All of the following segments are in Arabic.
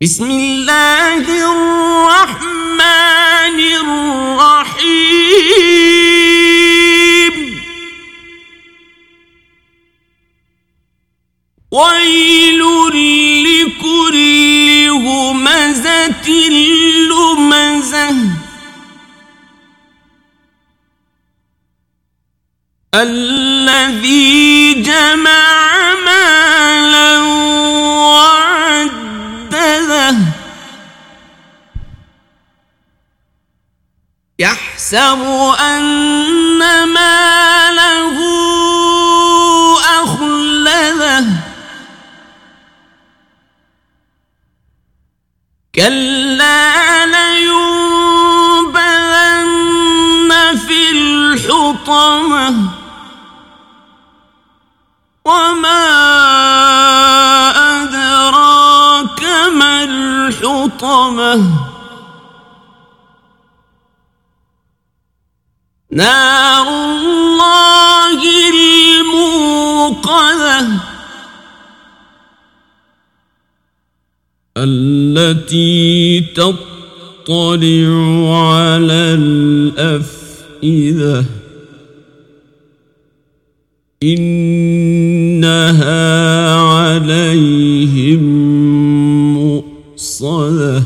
بسم اللہ الرحمن الرحیم ویل لكل همزة لمزہ الذي جمع يحسب أن ماله أخلده كلا لينبذن في الحطمة. وما أدراك ما الحطمة. نار الموقذة التي تطلع على الأفئدة. إنها عليهم مؤصدة.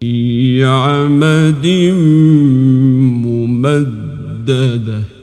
في عمد مؤصدة ممدده